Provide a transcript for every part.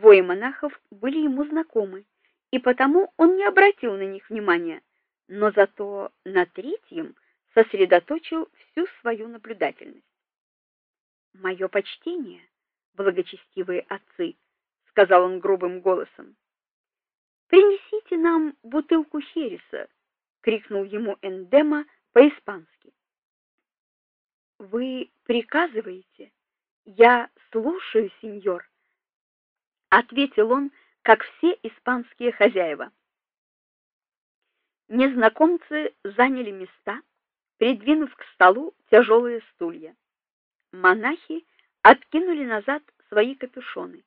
Двое монахов были ему знакомы, и потому он не обратил на них внимания, но зато на третьем сосредоточил всю свою наблюдательность. Мое почтение, благочестивые отцы, сказал он грубым голосом. Принесите нам бутылку хереса, крикнул ему Эндема по-испански. Вы приказываете? Я слушаю, сеньор, ответил он, как все испанские хозяева. Незнакомцы заняли места, придвинув к столу тяжелые стулья. Монахи откинули назад свои капюшоны,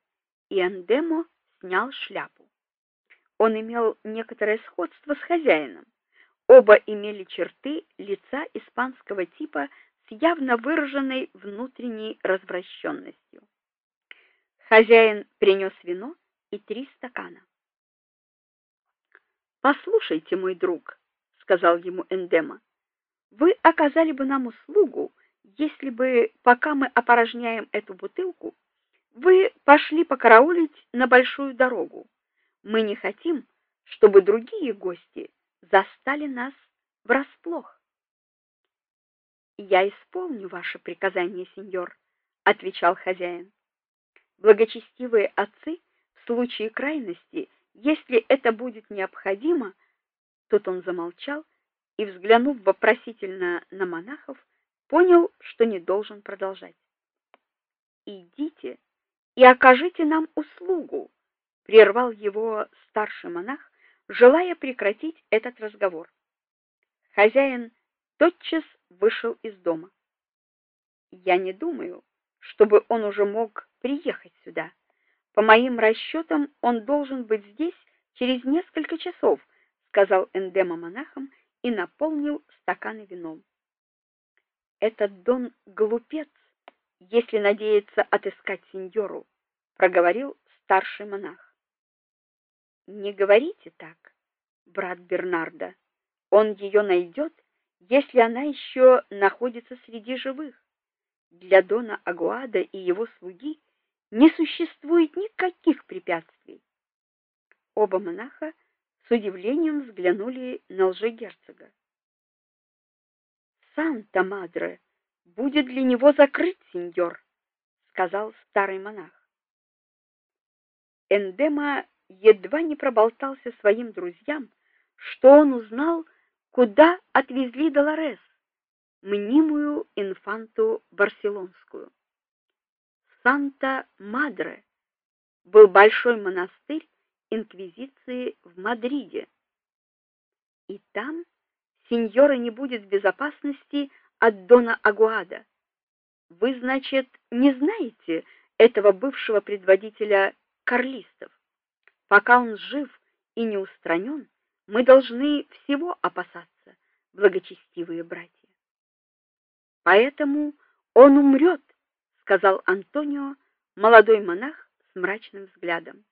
и Андемо снял шляпу. Он имел некоторое сходство с хозяином. Оба имели черты лица испанского типа с явно выраженной внутренней развращенностью. Хозяин принес вино и три стакана. Послушайте, мой друг, сказал ему Эндема. Вы оказали бы нам услугу, если бы, пока мы опорожняем эту бутылку, вы пошли покараулить на большую дорогу. Мы не хотим, чтобы другие гости застали нас врасплох. Я исполню ваше приказание, сеньор, отвечал хозяин. Благочестивые отцы в случае крайности, если это будет необходимо, тут он замолчал и взглянув вопросительно на монахов, понял, что не должен продолжать. Идите и окажите нам услугу, прервал его старший монах, желая прекратить этот разговор. Хозяин тотчас вышел из дома. Я не думаю, чтобы он уже мог приехать сюда. По моим расчетам, он должен быть здесь через несколько часов, сказал Эндема монахам и наполнил стаканы вином. Этот Дон глупец, если надеется отыскать сеньору, проговорил старший монах. Не говорите так, брат Бернардо. Он ее найдет, если она еще находится среди живых. Для Дона Агуада и его слуги не существует никаких препятствий. Оба монаха с удивлением взглянули на лжегерцога. Санта-Мадре будет для него закрыт, сеньор, сказал старый монах. Эндема едва не проболтался своим друзьям, что он узнал, куда отвезли Долорес, мнимую инфанту барселонскую. Санта-Мадре был большой монастырь инквизиции в Мадриде. И там сеньора не будет в безопасности от дона Агуада. Вы, значит, не знаете этого бывшего предводителя карлистов. Пока он жив и не устранен, мы должны всего опасаться, благочестивые братья. Поэтому он умрет, сказал Антонио, молодой монах с мрачным взглядом.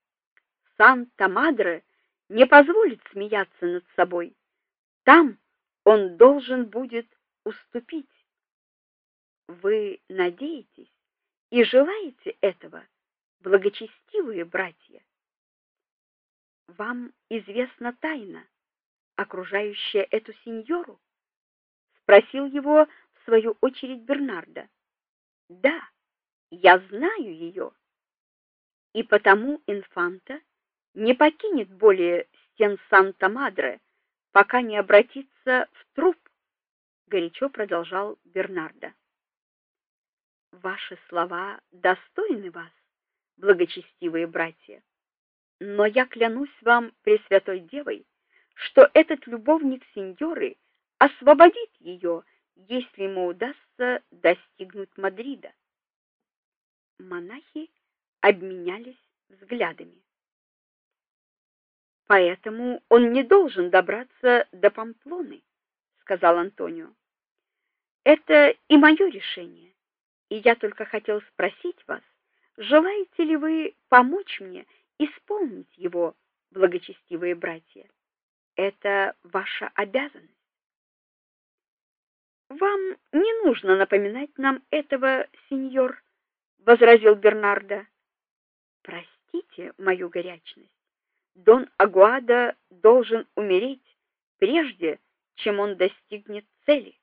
Санта-Мадре не позволит смеяться над собой. Там он должен будет уступить. Вы надеетесь и желаете этого, благочестивые братья? Вам известна тайна, окружающая эту сеньору? спросил его в свою очередь Бернардо. Да, я знаю ее. И потому инфанта не покинет более стен Санта-Мадре, пока не обратится в труп, горячо продолжал Бернардо. Ваши слова достойны вас, благочестивые братья. Но я клянусь вам Пресвятой Девой, что этот любовник сеньоры освободит ее, если ему удастся достигнуть Мадрида. Монахи обменялись взглядами. Поэтому он не должен добраться до Памплоны, сказал Антонио. Это и мое решение. И я только хотел спросить вас, желаете ли вы помочь мне исполнить его, благочестивые братья? Это ваша обязанность. Вам не нужно напоминать нам этого, сеньор, возразил Бернардо. Простите мою горячность. Дон Агуада должен умереть прежде, чем он достигнет цели.